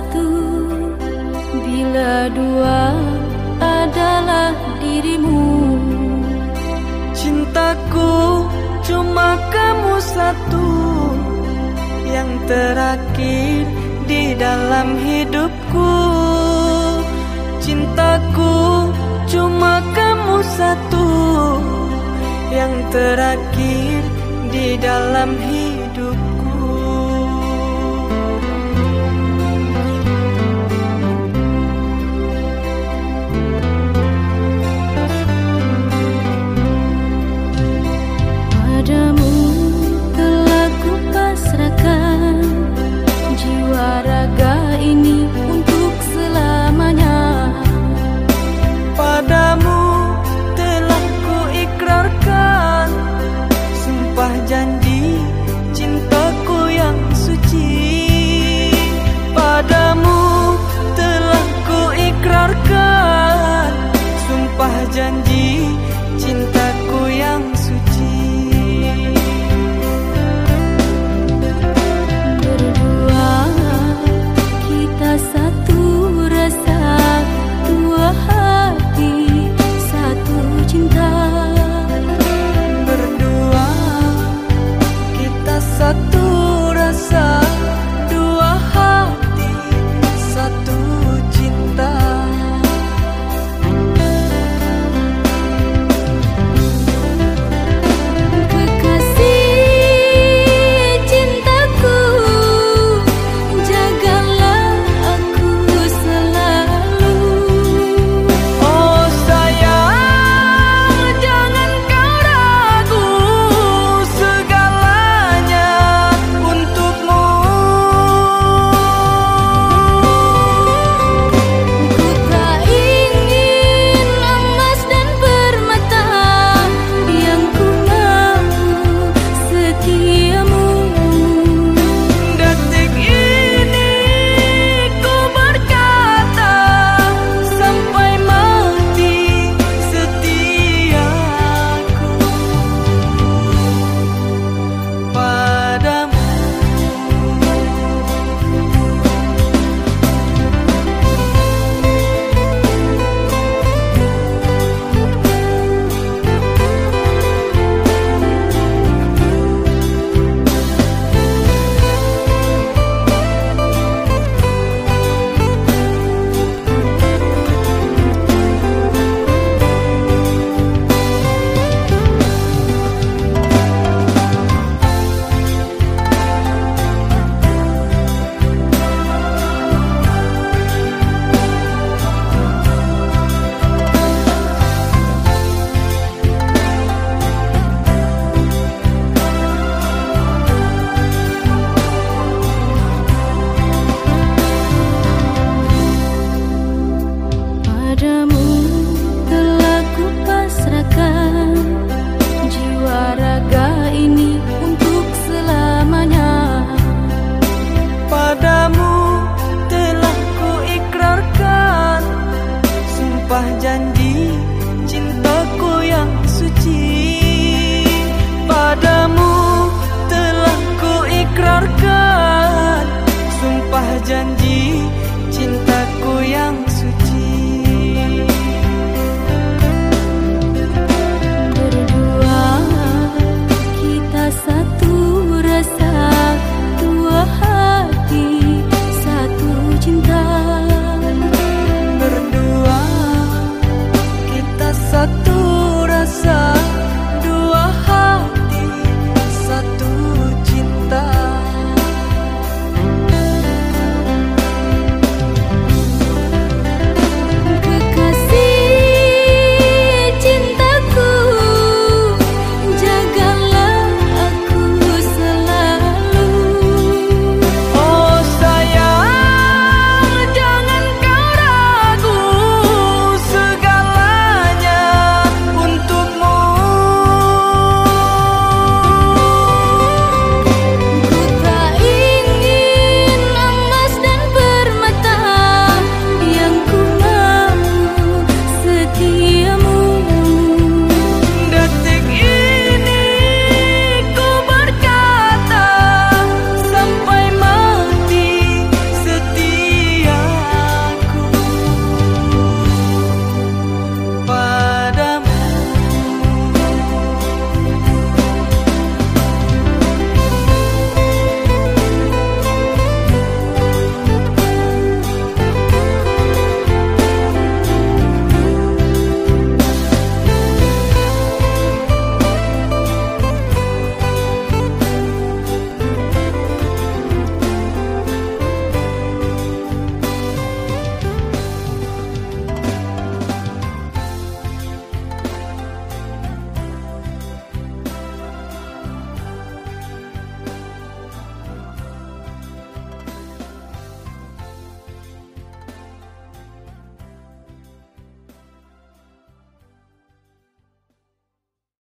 satu. Bila dua adalah dirimu Cintaku cuma kamu satu. Yang terakhir di dalam hidupku Cintaku cuma kamu satu. Yang terakhir di dalam hidupku 新的模样。